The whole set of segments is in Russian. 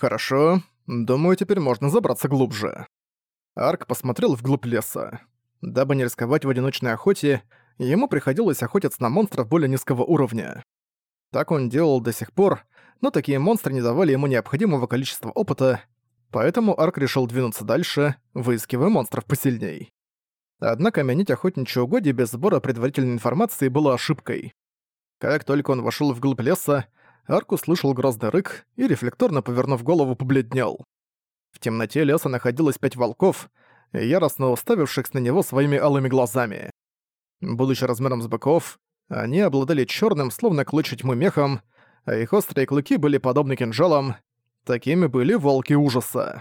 «Хорошо. Думаю, теперь можно забраться глубже». Арк посмотрел вглубь леса. Дабы не рисковать в одиночной охоте, ему приходилось охотиться на монстров более низкого уровня. Так он делал до сих пор, но такие монстры не давали ему необходимого количества опыта, поэтому Арк решил двинуться дальше, выискивая монстров посильней. Однако менять охотничьи угодья без сбора предварительной информации было ошибкой. Как только он вошел вглубь леса, Арк услышал грозный рык и, рефлекторно повернув голову, побледнел. В темноте леса находилось пять волков, яростно уставившихся на него своими алыми глазами. Будучи размером с быков, они обладали черным, словно клочья тьмы мехом, а их острые клыки были подобны кинжалам. Такими были волки ужаса.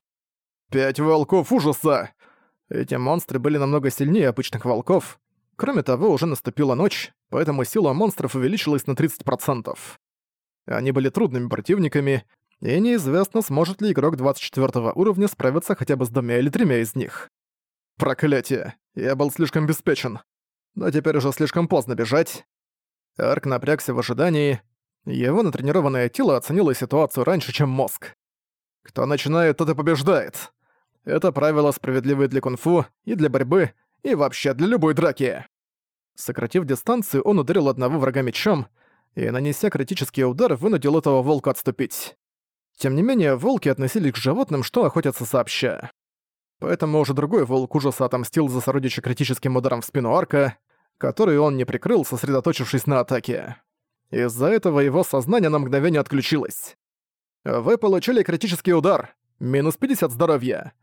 «Пять волков ужаса!» Эти монстры были намного сильнее обычных волков. Кроме того, уже наступила ночь, поэтому сила монстров увеличилась на 30%. Они были трудными противниками, и неизвестно, сможет ли игрок 24 уровня справиться хотя бы с двумя или тремя из них. Проклятие! Я был слишком беспечен. Но теперь уже слишком поздно бежать. Арк напрягся в ожидании. Его натренированное тело оценило ситуацию раньше, чем мозг. Кто начинает, тот и побеждает. Это правило справедливое для кунг-фу и для борьбы, и вообще для любой драки. Сократив дистанцию, он ударил одного врага мечом и, нанеся критический удар, вынудил этого волка отступить. Тем не менее, волки относились к животным, что охотятся сообща. Поэтому уже другой волк ужаса отомстил за сородича критическим ударом в спину арка, который он не прикрыл, сосредоточившись на атаке. Из-за этого его сознание на мгновение отключилось. Вы получили критический удар. Минус 50 здоровья.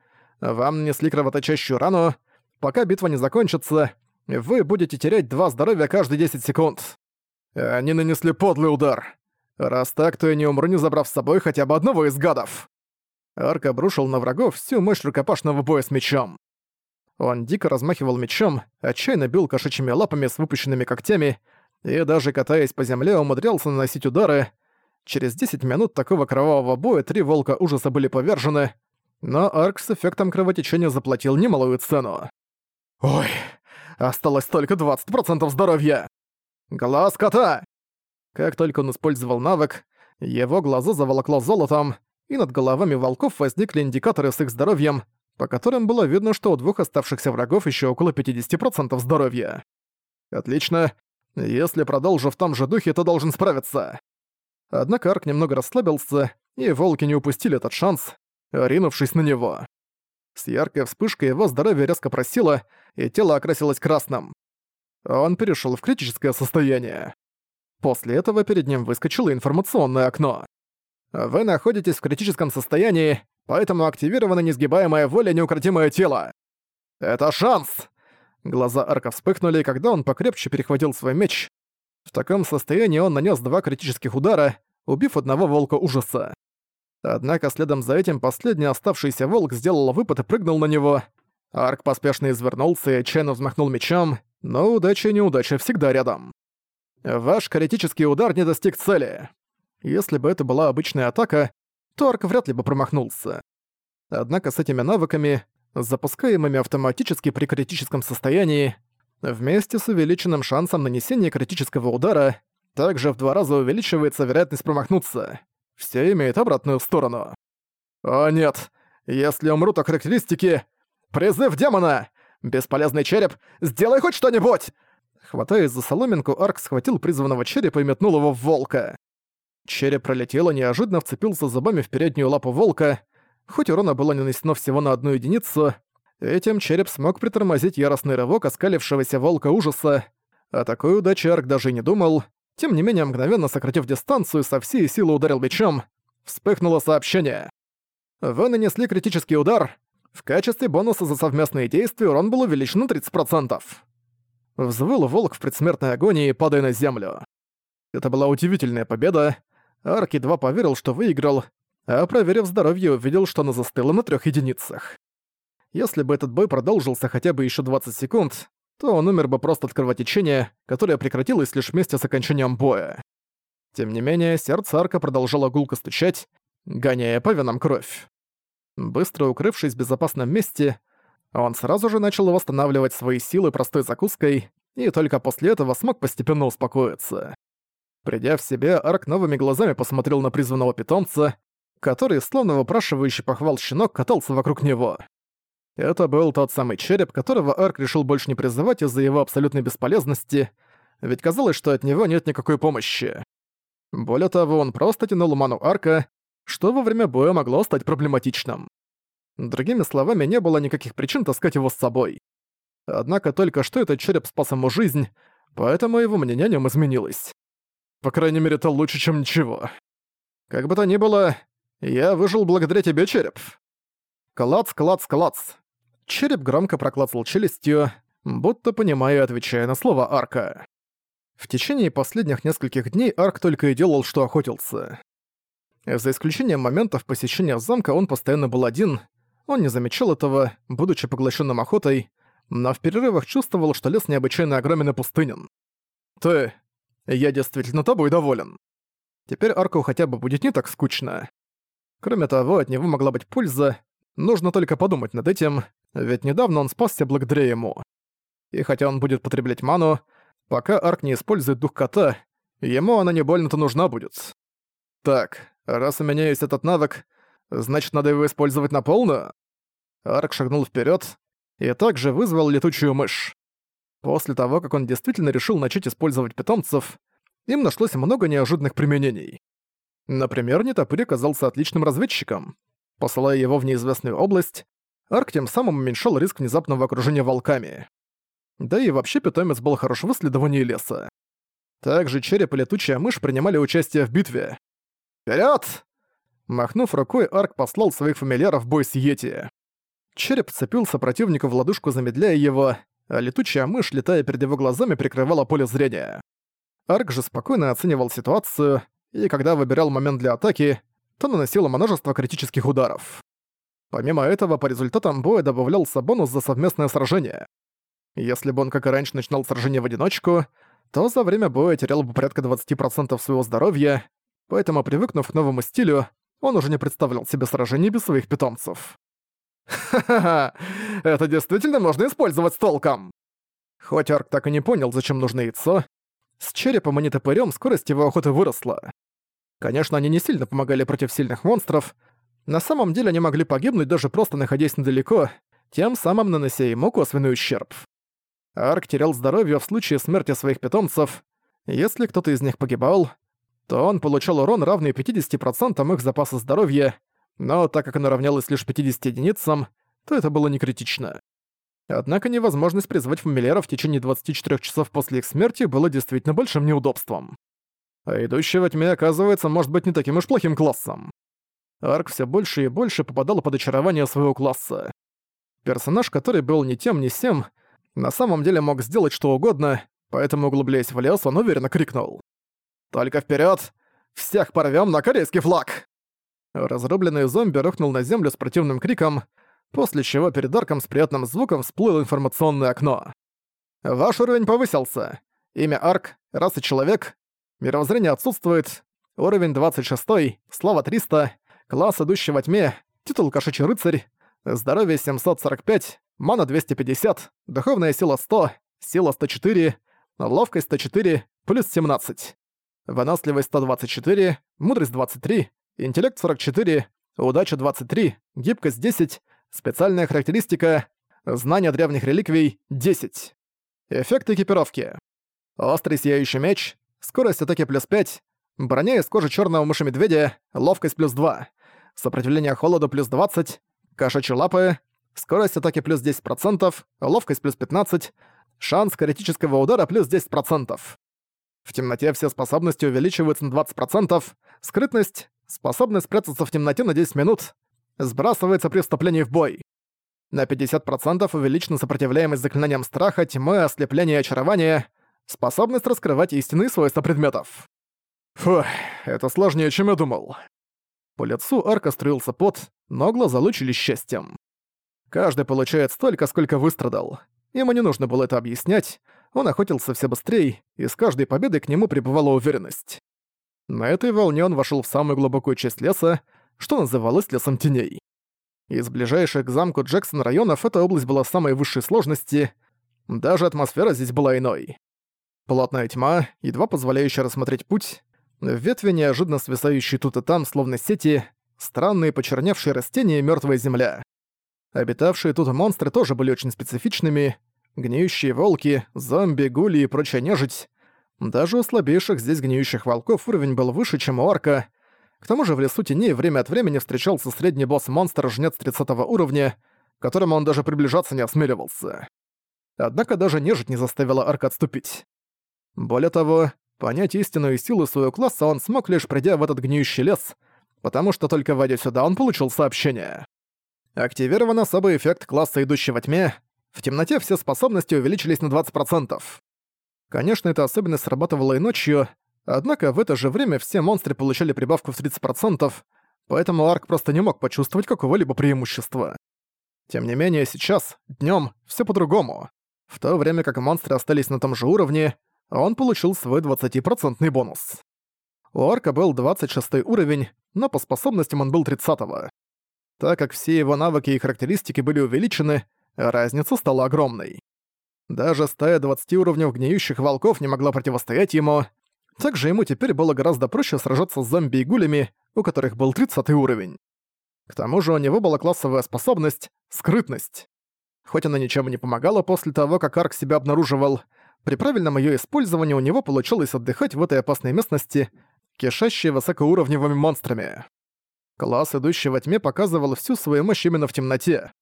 Вам нанесли кровоточащую рану. Пока битва не закончится, вы будете терять 2 здоровья каждые 10 секунд. Они нанесли подлый удар. Раз так, то я не умру, не забрав с собой хотя бы одного из гадов. Арк обрушил на врагов всю мощь рукопашного боя с мечом. Он дико размахивал мечом, отчаянно бил кошачьими лапами с выпущенными когтями и даже катаясь по земле умудрялся наносить удары. Через 10 минут такого кровавого боя три волка ужаса были повержены, но Арк с эффектом кровотечения заплатил немалую цену. «Ой, осталось только 20% здоровья! Глаз кота!» Как только он использовал навык, его глаза заволокло золотом, и над головами волков возникли индикаторы с их здоровьем, по которым было видно, что у двух оставшихся врагов еще около 50% здоровья. Отлично. Если продолжу в том же духе, то должен справиться. Однако Арк немного расслабился, и волки не упустили этот шанс, ринувшись на него. С яркой вспышкой его здоровье резко просило, и тело окрасилось красным. Он перешел в критическое состояние. После этого перед ним выскочило информационное окно. Вы находитесь в критическом состоянии, поэтому активирована несгибаемая воля неукротимое тело. Это шанс! Глаза Арка вспыхнули, когда он покрепче перехватил свой меч. В таком состоянии он нанес два критических удара, убив одного волка ужаса. Однако следом за этим последний оставшийся волк сделал выпад и прыгнул на него. Арк поспешно извернулся и отчаянно взмахнул мечом, но удача и неудача всегда рядом. Ваш критический удар не достиг цели. Если бы это была обычная атака, то Арк вряд ли бы промахнулся. Однако с этими навыками, запускаемыми автоматически при критическом состоянии, вместе с увеличенным шансом нанесения критического удара, также в два раза увеличивается вероятность промахнуться все имеет обратную сторону. О нет, если умру, то характеристики... Призыв демона! Бесполезный череп, сделай хоть что-нибудь! Хватаясь за соломинку, Арк схватил призванного черепа и метнул его в волка. Череп пролетел и неожиданно вцепился зубами в переднюю лапу волка. Хоть урона было нанесено всего на одну единицу, этим череп смог притормозить яростный рывок оскалившегося волка ужаса. О такой удаче Арк даже и не думал. Тем не менее, мгновенно сократив дистанцию, со всей силы ударил мечом. Вспыхнуло сообщение. Вы нанесли критический удар. В качестве бонуса за совместные действия урон был увеличен на 30%. Взвыл волк в предсмертной агонии, падая на землю. Это была удивительная победа. Арк едва поверил, что выиграл, а проверив здоровье, увидел, что оно застыло на трех единицах. Если бы этот бой продолжился хотя бы еще 20 секунд, то он умер бы просто от кровотечения, которое прекратилось лишь вместе с окончанием боя. Тем не менее, сердце арка продолжало гулко стучать, гоняя по венам кровь. Быстро укрывшись в безопасном месте, он сразу же начал восстанавливать свои силы простой закуской и только после этого смог постепенно успокоиться. Придя в себя, Арк новыми глазами посмотрел на призванного питомца который, словно выпрашивающий похвал щенок, катался вокруг него. Это был тот самый череп, которого Арк решил больше не призывать из-за его абсолютной бесполезности, ведь казалось, что от него нет никакой помощи. Более того, он просто тянул ману Арка, что во время боя могло стать проблематичным. Другими словами, не было никаких причин таскать его с собой. Однако только что этот череп спас ему жизнь, поэтому его мнение о нем изменилось. По крайней мере, это лучше, чем ничего. Как бы то ни было, я выжил благодаря тебе, череп. Клац, клац, клац. Череп громко проклацал челюстью, будто понимая, отвечая на слово Арка. В течение последних нескольких дней Арк только и делал, что охотился. За исключением моментов посещения замка он постоянно был один, он не замечал этого, будучи поглощенным охотой, но в перерывах чувствовал, что лес необычайно огромен и пустынен. «Ты... Я действительно тобой доволен. Теперь Арку хотя бы будет не так скучно. Кроме того, от него могла быть польза, нужно только подумать над этим, ведь недавно он спасся благодаря ему. И хотя он будет потреблять ману, пока Арк не использует дух кота, ему она не больно-то нужна будет. Так, раз у меня есть этот навык, значит, надо его использовать на полную? Арк шагнул вперед и также вызвал летучую мышь. После того, как он действительно решил начать использовать питомцев, им нашлось много неожиданных применений. Например, Нетопырь оказался отличным разведчиком. Посылая его в неизвестную область, Арк тем самым уменьшал риск внезапного окружения волками. Да и вообще питомец был хорош в исследовании леса. Также череп и летучая мышь принимали участие в битве. «Вперёд!» Махнув рукой, Арк послал своих фамильяров в бой с Йети. Череп цепился противника в ладушку, замедляя его, а летучая мышь, летая перед его глазами, прикрывала поле зрения. Арк же спокойно оценивал ситуацию, и когда выбирал момент для атаки, то наносил множество критических ударов. Помимо этого, по результатам боя добавлялся бонус за совместное сражение. Если бы он, как и раньше, начинал сражение в одиночку, то за время боя терял бы порядка 20% своего здоровья, поэтому, привыкнув к новому стилю, он уже не представлял себе сражений без своих питомцев. Ха-ха-ха, это действительно можно использовать с толком. Хоть Арк так и не понял, зачем нужно яйцо, с черепом и нетопырём скорость его охоты выросла. Конечно, они не сильно помогали против сильных монстров, на самом деле они могли погибнуть даже просто находясь недалеко, тем самым нанося ему косвенный ущерб. Арк терял здоровье в случае смерти своих питомцев. Если кто-то из них погибал, то он получал урон, равный 50% их запаса здоровья, но так как оно равнялось лишь 50 единицам, то это было не критично. Однако невозможность призвать фамильяров в течение 24 часов после их смерти было действительно большим неудобством. А идущий во тьме, оказывается, может быть не таким уж плохим классом. Арк все больше и больше попадал под очарование своего класса. Персонаж, который был ни тем, ни сем, на самом деле мог сделать что угодно, поэтому, углубляясь в лес, он уверенно крикнул. «Только вперед! Всех порвем на корейский флаг!» Разрубленный зомби рухнул на землю с противным криком, после чего перед арком с приятным звуком всплыло информационное окно. Ваш уровень повысился. Имя Арк, раса Человек, мировоззрение отсутствует, уровень 26, слава 300, класс Идущий во тьме, титул Кошачий рыцарь, здоровье 745, мана 250, духовная сила 100, сила 104, ловкость 104, плюс 17. Выносливость 124, мудрость 23, интеллект 44, удача 23, гибкость 10, специальная характеристика, знание древних реликвий 10. Эффект экипировки. Острый сияющий меч, скорость атаки плюс 5, броня из кожи черного мыши-медведя, ловкость плюс 2, сопротивление холоду плюс 20, кошачьи лапы, скорость атаки плюс 10%, ловкость плюс 15, шанс критического удара плюс 10%. В темноте все способности увеличиваются на 20%, скрытность, способность спрятаться в темноте на 10 минут, сбрасывается при вступлении в бой. На 50% увеличена сопротивляемость заклинаниям страха, тьмы, ослепления и очарования, способность раскрывать истинные свойства предметов. Фух, это сложнее, чем я думал. По лицу арка струился пот, но глаза лучились счастьем. Каждый получает столько, сколько выстрадал. Ему не нужно было это объяснять, он охотился все быстрее, и с каждой победой к нему прибывала уверенность. На этой волне он вошел в самую глубокую часть леса, что называлось лесом теней. Из ближайших к замку Джексон районов эта область была самой высшей сложности, даже атмосфера здесь была иной. Плотная тьма, едва позволяющая рассмотреть путь, ветви, неожиданно свисающие тут и там, словно сети, странные почерневшие растения и мёртвая земля. Обитавшие тут монстры тоже были очень специфичными. Гниющие волки, зомби, гули и прочая нежить. Даже у слабейших здесь гниющих волков уровень был выше, чем у арка. К тому же в лесу теней время от времени встречался средний босс-монстр жнец 30 уровня, к которому он даже приближаться не осмеливался. Однако даже нежить не заставила арка отступить. Более того, понять истинную силу своего класса он смог лишь придя в этот гниющий лес, потому что только войдя сюда он получил сообщение. Активирован особый эффект класса «Идущий во тьме». В темноте все способности увеличились на 20%. Конечно, эта особенность срабатывала и ночью, однако в это же время все монстры получали прибавку в 30%, поэтому Арк просто не мог почувствовать какого-либо преимущества. Тем не менее, сейчас, днём, всё по-другому. В то время как монстры остались на том же уровне, он получил свой 20% бонус. У Арка был 26 уровень, но по способностям он был 30 -го. Так как все его навыки и характеристики были увеличены, разница стала огромной. Даже стая 20 уровней гниющих волков не могла противостоять ему. Также ему теперь было гораздо проще сражаться с зомби и гулями, у которых был 30 уровень. К тому же у него была классовая способность — скрытность. Хоть она ничем не помогала после того, как Арк себя обнаруживал, при правильном её использовании у него получилось отдыхать в этой опасной местности, кишащей высокоуровневыми монстрами. Класс, идущий во тьме, показывал всю свою мощь именно в темноте.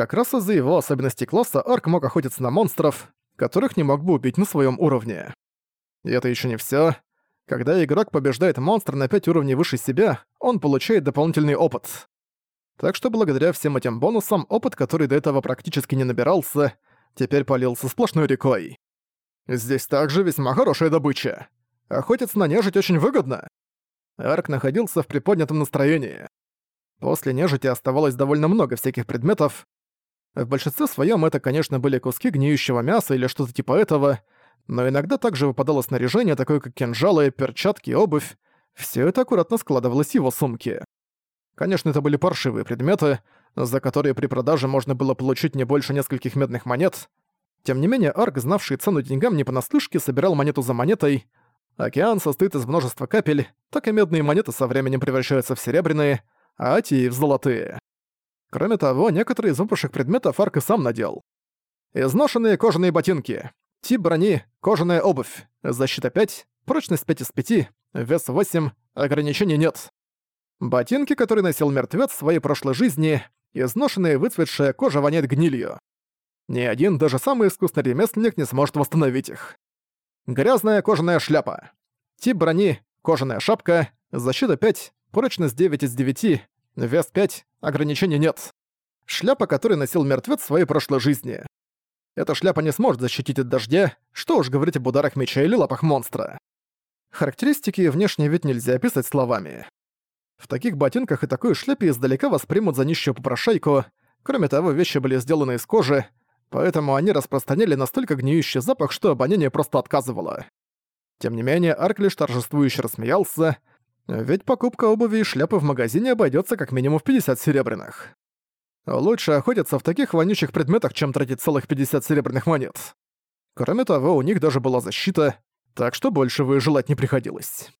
Как раз из-за его особенностей класса Арк мог охотиться на монстров, которых не мог бы убить на своем уровне. И это еще не все. Когда игрок побеждает монстра на 5 уровней выше себя, он получает дополнительный опыт. Так что благодаря всем этим бонусам, опыт, который до этого практически не набирался, теперь полился сплошной рекой. Здесь также весьма хорошая добыча. Охотиться на нежить очень выгодно. Арк находился в приподнятом настроении. После нежити оставалось довольно много всяких предметов. В большинстве своем это, конечно, были куски гниющего мяса или что-то типа этого, но иногда также выпадало снаряжение, такое как кинжалы, перчатки, обувь. Все это аккуратно складывалось в его сумке. Конечно, это были паршивые предметы, за которые при продаже можно было получить не больше нескольких медных монет. Тем не менее, Арк, знавший цену деньгам не понаслышке, собирал монету за монетой, Океан состоит из множества капель, так и медные монеты со временем превращаются в серебряные, а те в золотые. Кроме того, некоторые из выпавших предметов Арк и сам надел. Изношенные кожаные ботинки. Тип брони – кожаная обувь. Защита 5, прочность 5 из 5, вес 8, ограничений нет. Ботинки, которые носил мертвец в своей прошлой жизни, изношенная выцветшая кожа воняет гнилью. Ни один, даже самый искусный ремесленник не сможет восстановить их. Грязная кожаная шляпа. Тип брони – кожаная шапка, защита 5, прочность 9 из 9, вес 5, ограничений нет. Шляпа, которую носил мертвец в своей прошлой жизни. Эта шляпа не сможет защитить от дождя, что уж говорить об ударах меча или лапах монстра. Характеристики и внешний вид нельзя описать словами. В таких ботинках и такой шляпе издалека воспримут за нищую попрошайку, кроме того, вещи были сделаны из кожи, поэтому они распространяли настолько гниющий запах, что обоняние просто отказывало. Тем не менее, Арк лишь торжествующе рассмеялся, ведь покупка обуви и шляпы в магазине обойдется как минимум в 50 серебряных. Лучше охотиться в таких вонючих предметах, чем тратить целых 50 серебряных монет. Кроме того, у них даже была защита, так что больше вы желать не приходилось.